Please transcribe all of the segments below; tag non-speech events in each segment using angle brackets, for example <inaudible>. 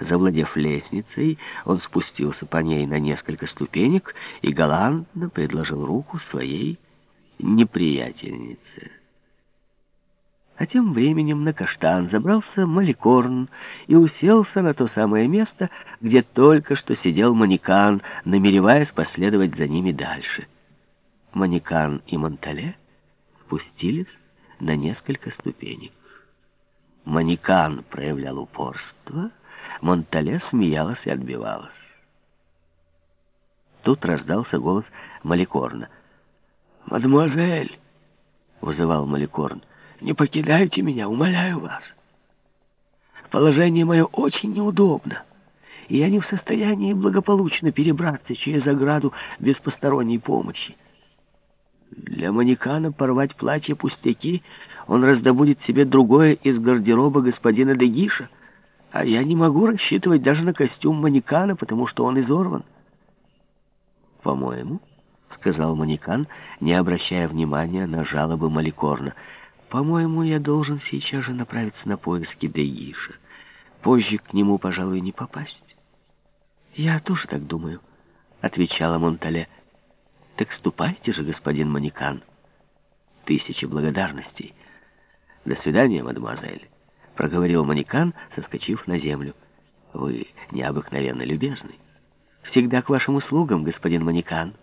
Завладев лестницей, он спустился по ней на несколько ступенек и галантно предложил руку своей неприятельнице. А тем временем на каштан забрался Маликорн и уселся на то самое место, где только что сидел Манекан, намереваясь последовать за ними дальше. Манекан и Монтале спустились на несколько ступенек. Манекан проявлял упорство, Монтале смеялась и отбивалась. Тут раздался голос Маликорна. «Мадемуазель!» — вызывал Маликорн — не покидайте меня, умоляю вас. Положение мое очень неудобно, и я не в состоянии благополучно перебраться через ограду без посторонней помощи. Для манекана порвать платье пустяки, он раздобудет себе другое из гардероба господина Дегиша, а я не могу рассчитывать даже на костюм манекана, потому что он изорван. «По-моему», — сказал манекан, не обращая внимания на жалобы Маликорна, — по-моему, я должен сейчас же направиться на поиски Деиша. Позже к нему, пожалуй, не попасть. Я тоже так думаю, отвечала Монтале. Так ступайте же, господин Манекан. Тысячи благодарностей. До свидания, мадемуазель, проговорил Манекан, соскочив на землю. Вы необыкновенно любезны. Всегда к вашим услугам, господин Манекан.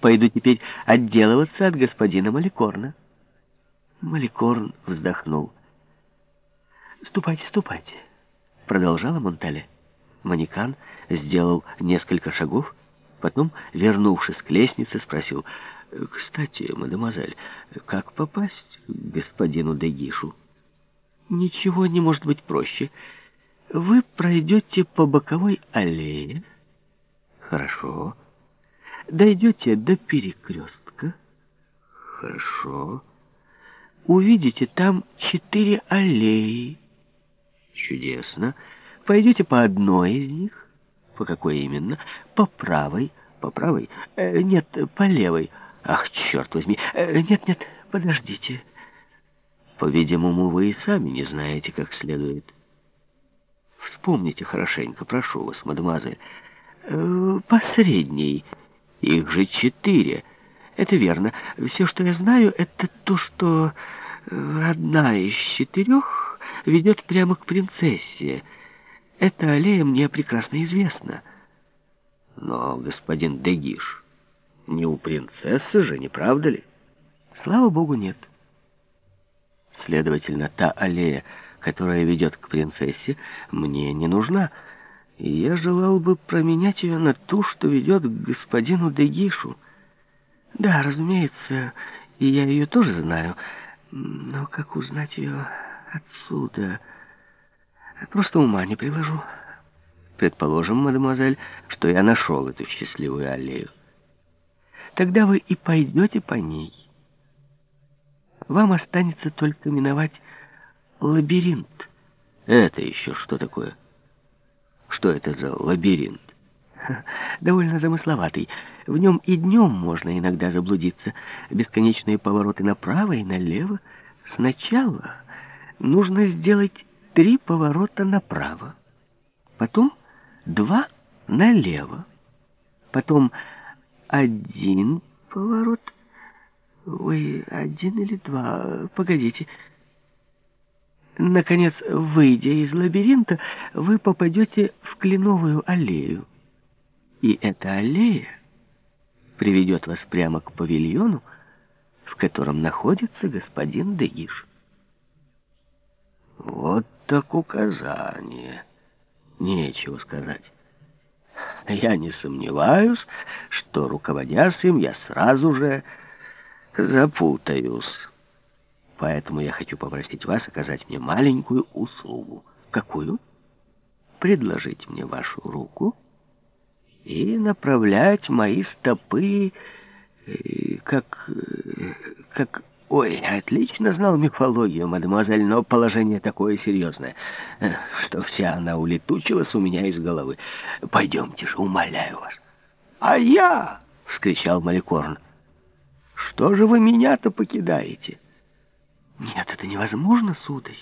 Пойду теперь отделываться от господина Маликорна. Маликорн вздохнул. «Ступайте, ступайте», — продолжала Монтале. Манекан сделал несколько шагов, потом, вернувшись к лестнице, спросил, «Кстати, мадемуазель, как попасть к господину Дегишу?» «Ничего не может быть проще. Вы пройдете по боковой аллее». «Хорошо». «Дойдете до перекрестка». «Хорошо» увидите там четыре аллеи. Чудесно. Пойдете по одной из них. По какой именно? По правой. По правой? Э, нет, по левой. Ах, черт возьми. Э, нет, нет, подождите. По-видимому, вы и сами не знаете, как следует. Вспомните хорошенько, прошу вас, мадемуазель. Э, по. Их же четыре. Это верно. Все, что я знаю, это то, что э, одна из четырех ведет прямо к принцессе. Эта аллея мне прекрасно известна. Но господин Дегиш, не у принцессы же, не правда ли? Слава богу, нет. Следовательно, та аллея, которая ведет к принцессе, мне не нужна. И я желал бы променять ее на ту, что ведет к господину Дегишу. Да, разумеется, и я ее тоже знаю. Но как узнать ее отсюда? Просто ума не приложу. Предположим, мадемуазель, что я нашел эту счастливую аллею. Тогда вы и пойдете по ней. Вам останется только миновать лабиринт. Это еще что такое? Что это за лабиринт? <laughs> довольно замысловатый. В нем и днем можно иногда заблудиться. Бесконечные повороты направо и налево. Сначала нужно сделать три поворота направо, потом два налево, потом один поворот. Ой, один или два, погодите. Наконец, выйдя из лабиринта, вы попадете в кленовую аллею. И эта аллея приведет вас прямо к павильону, в котором находится господин Дегиш. Так указание. Нечего сказать. Я не сомневаюсь, что, руководясь им, я сразу же запутаюсь. Поэтому я хочу попросить вас оказать мне маленькую услугу. Какую? Предложить мне вашу руку — и направлять мои стопы, э, как... Э, как... Ой, отлично знал мифологию, мадемуазель, но положение такое серьезное, э, что вся она улетучилась у меня из головы. Пойдемте же, умоляю вас. А я, — вскричал Маликорн, — что же вы меня-то покидаете? Нет, это невозможно, сударь.